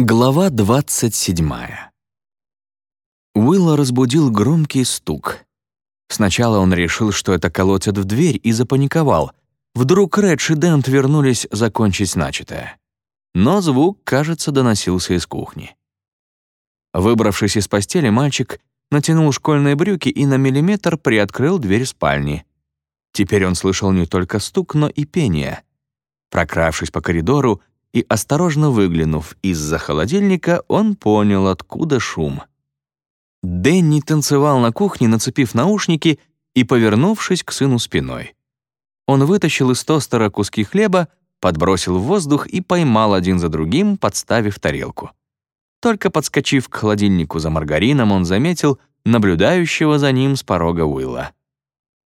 Глава 27. Уилла разбудил громкий стук. Сначала он решил, что это колотят в дверь, и запаниковал. Вдруг Редж и Дент вернулись закончить начатое. Но звук, кажется, доносился из кухни. Выбравшись из постели, мальчик натянул школьные брюки и на миллиметр приоткрыл дверь спальни. Теперь он слышал не только стук, но и пение. Прокравшись по коридору, и, осторожно выглянув из-за холодильника, он понял, откуда шум. Дэнни танцевал на кухне, нацепив наушники и повернувшись к сыну спиной. Он вытащил из тостера куски хлеба, подбросил в воздух и поймал один за другим, подставив тарелку. Только подскочив к холодильнику за маргарином, он заметил наблюдающего за ним с порога Уилла.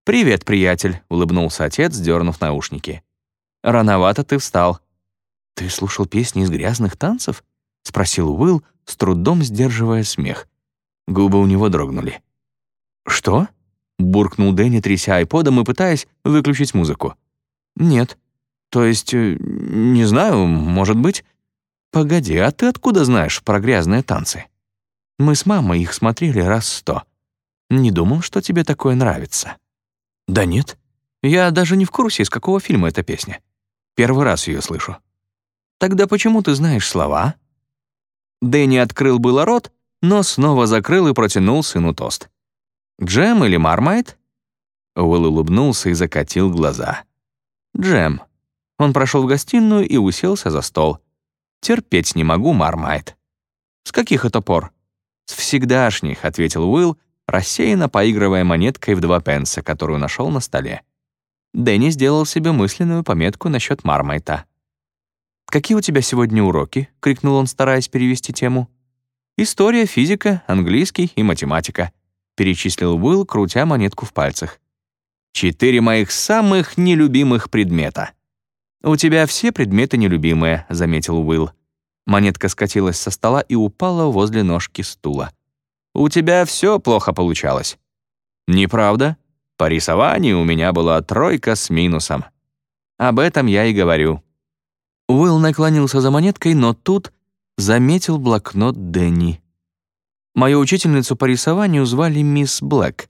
«Привет, приятель», — улыбнулся отец, дернув наушники. «Рановато ты встал. «Ты слушал песни из грязных танцев?» — спросил Уилл, с трудом сдерживая смех. Губы у него дрогнули. «Что?» — буркнул Дэнни, тряся айподом и пытаясь выключить музыку. «Нет. То есть, э, не знаю, может быть...» «Погоди, а ты откуда знаешь про грязные танцы?» «Мы с мамой их смотрели раз сто. Не думал, что тебе такое нравится». «Да нет. Я даже не в курсе, из какого фильма эта песня. Первый раз ее слышу». Тогда почему ты знаешь слова?» Дэнни открыл было рот, но снова закрыл и протянул сыну тост. «Джем или мармайт?» Уилл улыбнулся и закатил глаза. «Джем». Он прошел в гостиную и уселся за стол. «Терпеть не могу, мармайт». «С каких это пор?» «С всегдашних», — ответил Уилл, рассеянно поигрывая монеткой в два пенса, которую нашел на столе. Дэнни сделал себе мысленную пометку насчет мармайта. «Какие у тебя сегодня уроки?» — крикнул он, стараясь перевести тему. «История, физика, английский и математика», — перечислил Уилл, крутя монетку в пальцах. «Четыре моих самых нелюбимых предмета». «У тебя все предметы нелюбимые», — заметил Уилл. Монетка скатилась со стола и упала возле ножки стула. «У тебя все плохо получалось». «Неправда. По рисованию у меня была тройка с минусом». «Об этом я и говорю. Уилл наклонился за монеткой, но тут заметил блокнот Дэнни. Мою учительницу по рисованию звали мисс Блэк.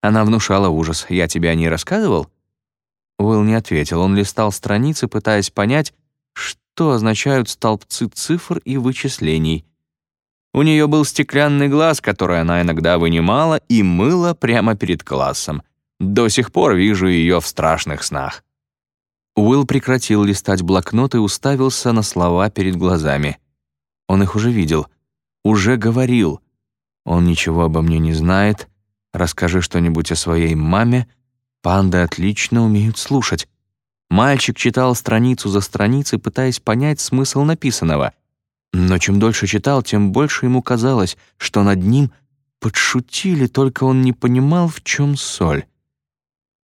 Она внушала ужас. Я тебе о ней рассказывал? Уилл не ответил. Он листал страницы, пытаясь понять, что означают столбцы цифр и вычислений. У нее был стеклянный глаз, который она иногда вынимала и мыла прямо перед классом. До сих пор вижу ее в страшных снах. Уилл прекратил листать блокнот и уставился на слова перед глазами. Он их уже видел, уже говорил. Он ничего обо мне не знает. Расскажи что-нибудь о своей маме. Панды отлично умеют слушать. Мальчик читал страницу за страницей, пытаясь понять смысл написанного. Но чем дольше читал, тем больше ему казалось, что над ним подшутили, только он не понимал, в чем соль.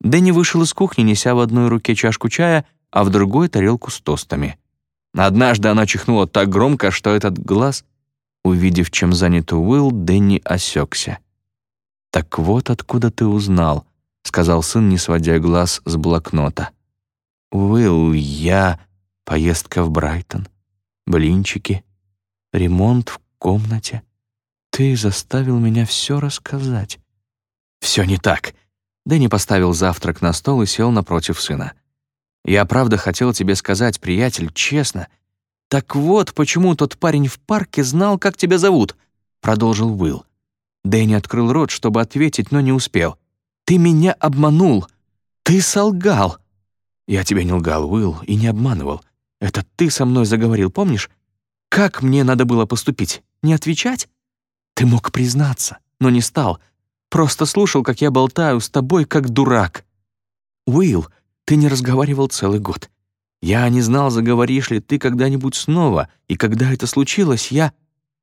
Дэнни вышел из кухни, неся в одной руке чашку чая, а в другой — тарелку с тостами. Однажды она чихнула так громко, что этот глаз, увидев, чем занят Уилл, Дэнни осекся. «Так вот откуда ты узнал», — сказал сын, не сводя глаз с блокнота. «Уилл, я... Поездка в Брайтон, блинчики, ремонт в комнате. Ты заставил меня все рассказать». «Все не так», Дэнни поставил завтрак на стол и сел напротив сына. «Я правда хотел тебе сказать, приятель, честно. Так вот, почему тот парень в парке знал, как тебя зовут?» Продолжил Уилл. Дэнни открыл рот, чтобы ответить, но не успел. «Ты меня обманул! Ты солгал!» «Я тебя не лгал, Уилл, и не обманывал. Это ты со мной заговорил, помнишь? Как мне надо было поступить? Не отвечать? Ты мог признаться, но не стал. Просто слушал, как я болтаю с тобой, как дурак. Уилл, ты не разговаривал целый год. Я не знал, заговоришь ли ты когда-нибудь снова, и когда это случилось, я...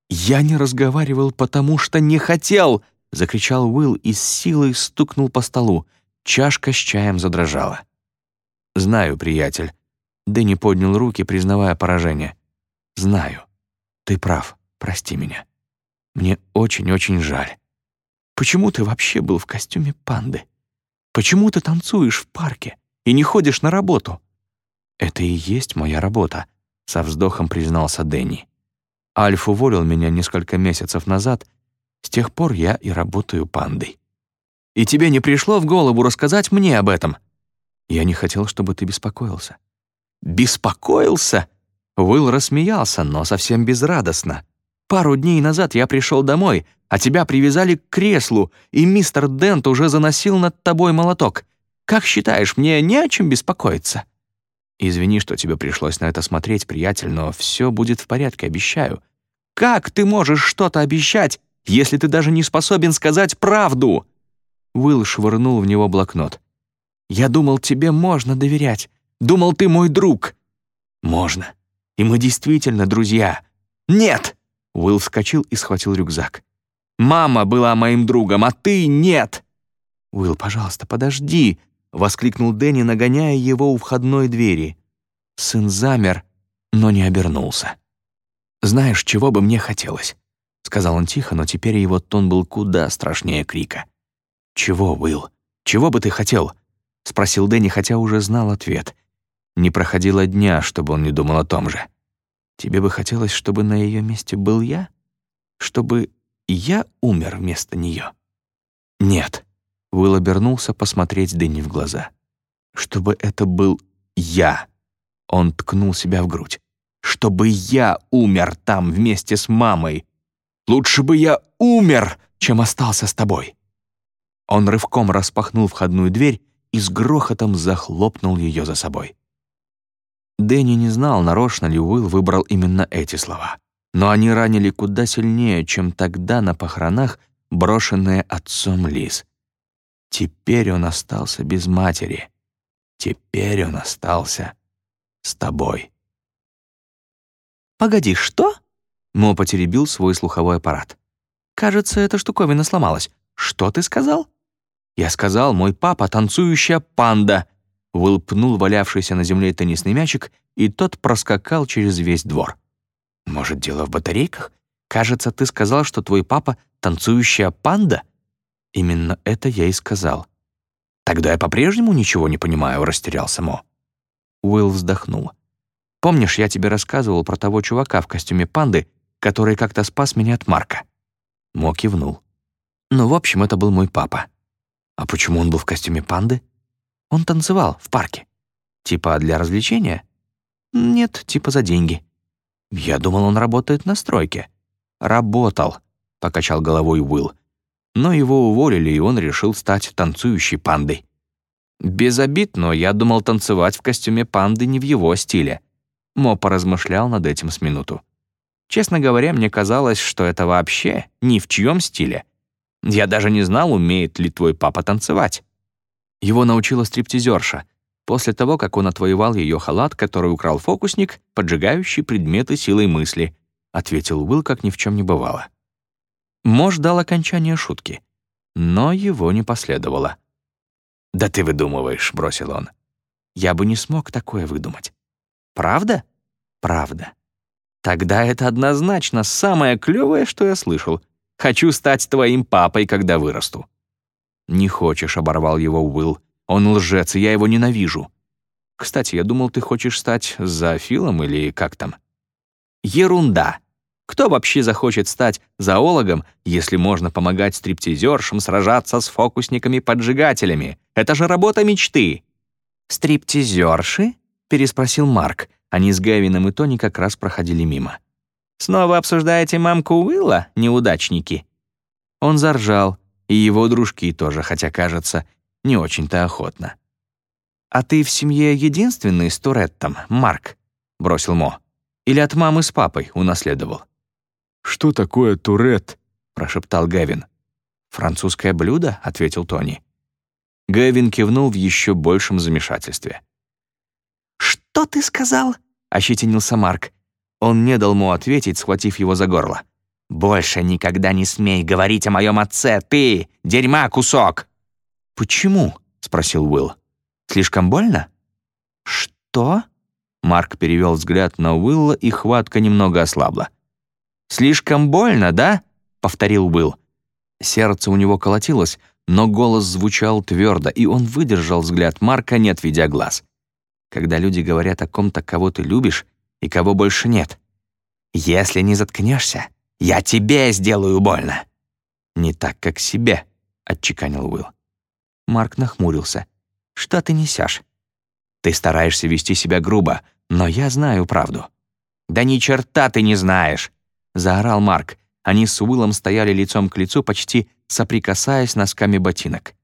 Я не разговаривал, потому что не хотел!» — закричал Уилл и с силой стукнул по столу. Чашка с чаем задрожала. «Знаю, приятель». Дэнни поднял руки, признавая поражение. «Знаю. Ты прав. Прости меня. Мне очень-очень жаль. Почему ты вообще был в костюме панды? Почему ты танцуешь в парке и не ходишь на работу?» «Это и есть моя работа», — со вздохом признался Дэнни. Альф уволил меня несколько месяцев назад. С тех пор я и работаю пандой. И тебе не пришло в голову рассказать мне об этом? Я не хотел, чтобы ты беспокоился. Беспокоился? Уилл рассмеялся, но совсем безрадостно. Пару дней назад я пришел домой, а тебя привязали к креслу, и мистер Дент уже заносил над тобой молоток. Как считаешь, мне не о чем беспокоиться?» «Извини, что тебе пришлось на это смотреть, приятель, но все будет в порядке, обещаю». «Как ты можешь что-то обещать, если ты даже не способен сказать правду?» Уилл швырнул в него блокнот. «Я думал, тебе можно доверять. Думал, ты мой друг». «Можно. И мы действительно друзья». «Нет!» Уилл вскочил и схватил рюкзак. «Мама была моим другом, а ты нет!» «Уилл, пожалуйста, подожди!» — воскликнул Дэнни, нагоняя его у входной двери. Сын замер, но не обернулся. «Знаешь, чего бы мне хотелось?» — сказал он тихо, но теперь его тон был куда страшнее крика. «Чего, Уилл? Чего бы ты хотел?» — спросил Дэнни, хотя уже знал ответ. Не проходило дня, чтобы он не думал о том же. «Тебе бы хотелось, чтобы на ее месте был я? Чтобы я умер вместо нее?» «Нет», — Уилл обернулся посмотреть Дэнни в глаза. «Чтобы это был я!» Он ткнул себя в грудь. «Чтобы я умер там вместе с мамой! Лучше бы я умер, чем остался с тобой!» Он рывком распахнул входную дверь и с грохотом захлопнул ее за собой. Дэнни не знал, нарочно ли Уилл выбрал именно эти слова. Но они ранили куда сильнее, чем тогда на похоронах, брошенные отцом Лиз. Теперь он остался без матери. Теперь он остался с тобой. «Погоди, что?» Мо потеребил свой слуховой аппарат. «Кажется, эта штуковина сломалась. Что ты сказал?» Я сказал, мой папа — танцующая панда. Уилл пнул валявшийся на земле теннисный мячик, и тот проскакал через весь двор. «Может, дело в батарейках? Кажется, ты сказал, что твой папа — танцующая панда?» «Именно это я и сказал». «Тогда я по-прежнему ничего не понимаю», — растерялся Мо. Уилл вздохнул. «Помнишь, я тебе рассказывал про того чувака в костюме панды, который как-то спас меня от Марка?» Мо кивнул. «Ну, в общем, это был мой папа. А почему он был в костюме панды? Он танцевал в парке. Типа для развлечения? Нет, типа за деньги. Я думал, он работает на стройке. Работал, покачал головой Уилл. Но его уволили, и он решил стать танцующей пандой. Без обид, но я думал, танцевать в костюме панды не в его стиле. Мо поразмышлял над этим с минуту. Честно говоря, мне казалось, что это вообще ни в чьем стиле. Я даже не знал, умеет ли твой папа танцевать. Его научила стриптизерша, после того, как он отвоевал ее халат, который украл фокусник, поджигающий предметы силой мысли, ответил Уилл, как ни в чем не бывало. Мож дал окончание шутки, но его не последовало. «Да ты выдумываешь», — бросил он. «Я бы не смог такое выдумать». «Правда?» «Правда». «Тогда это однозначно самое клёвое, что я слышал. Хочу стать твоим папой, когда вырасту». «Не хочешь», — оборвал его Уилл. «Он лжец, и я его ненавижу». «Кстати, я думал, ты хочешь стать зоофилом или как там?» «Ерунда. Кто вообще захочет стать зоологом, если можно помогать стриптизершам сражаться с фокусниками-поджигателями? Это же работа мечты!» «Стриптизерши?» — переспросил Марк. Они с Гавином и Тони как раз проходили мимо. Снова обсуждаете мамку Уилла, неудачники?» Он заржал, и его дружки тоже, хотя, кажется, не очень-то охотно. «А ты в семье единственный с Туреттом, Марк?» — бросил Мо. «Или от мамы с папой унаследовал?» «Что такое Туретт?» — прошептал Гэвин. «Французское блюдо?» — ответил Тони. Гэвин кивнул в еще большем замешательстве. «Что ты сказал?» — ощетинился Марк. Он не дал ему ответить, схватив его за горло. «Больше никогда не смей говорить о моем отце, ты! Дерьма кусок!» «Почему?» — спросил Уилл. «Слишком больно?» «Что?» Марк перевел взгляд на Уилла, и хватка немного ослабла. «Слишком больно, да?» — повторил Уилл. Сердце у него колотилось, но голос звучал твердо, и он выдержал взгляд Марка, не отведя глаз. Когда люди говорят о ком-то, кого ты любишь, и кого больше нет. «Если не заткнешься, я тебе сделаю больно». «Не так, как себе», — отчеканил Уилл. Марк нахмурился. «Что ты несешь? Ты стараешься вести себя грубо, но я знаю правду». «Да ни черта ты не знаешь!» — заорал Марк. Они с Уиллом стояли лицом к лицу, почти соприкасаясь носками ботинок.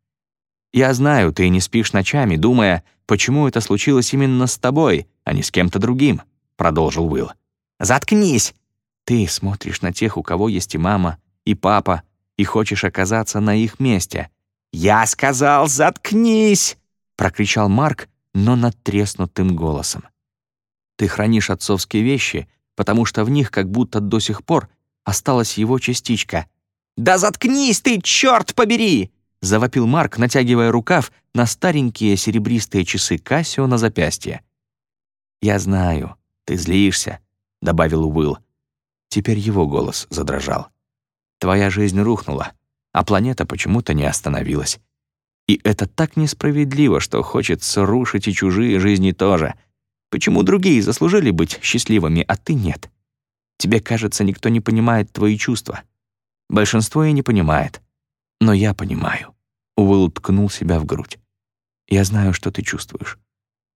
«Я знаю, ты не спишь ночами, думая, почему это случилось именно с тобой, а не с кем-то другим», — продолжил Уилл. «Заткнись!» «Ты смотришь на тех, у кого есть и мама, и папа, и хочешь оказаться на их месте». «Я сказал, заткнись!» — прокричал Марк, но надтреснутым голосом. «Ты хранишь отцовские вещи, потому что в них как будто до сих пор осталась его частичка». «Да заткнись ты, черт побери!» — завопил Марк, натягивая рукав на старенькие серебристые часы Кассио на запястье. «Я знаю, ты злишься», — добавил Уилл. Теперь его голос задрожал. «Твоя жизнь рухнула, а планета почему-то не остановилась. И это так несправедливо, что хочется рушить и чужие жизни тоже. Почему другие заслужили быть счастливыми, а ты нет? Тебе кажется, никто не понимает твои чувства. Большинство и не понимает. Но я понимаю. Уилл ткнул себя в грудь. Я знаю, что ты чувствуешь.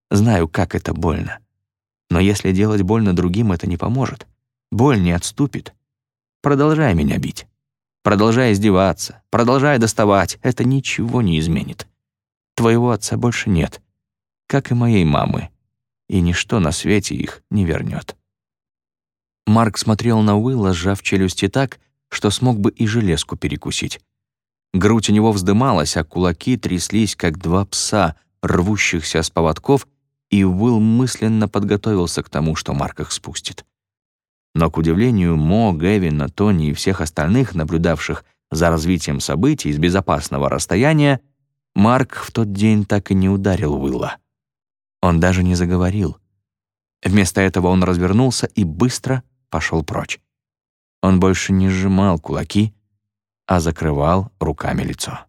Знаю, как это больно. Но если делать больно другим, это не поможет. Боль не отступит. Продолжай меня бить. Продолжай издеваться, продолжай доставать. Это ничего не изменит. Твоего отца больше нет, как и моей мамы, и ничто на свете их не вернет. Марк смотрел на Уилла, сжав челюсти так, что смог бы и железку перекусить. Грудь у него вздымалась, а кулаки тряслись, как два пса, рвущихся с поводков, и Уилл мысленно подготовился к тому, что Марк их спустит. Но, к удивлению Мо, Гэвина, Тони и всех остальных, наблюдавших за развитием событий с безопасного расстояния, Марк в тот день так и не ударил Уилла. Он даже не заговорил. Вместо этого он развернулся и быстро пошел прочь. Он больше не сжимал кулаки, а закрывал руками лицо.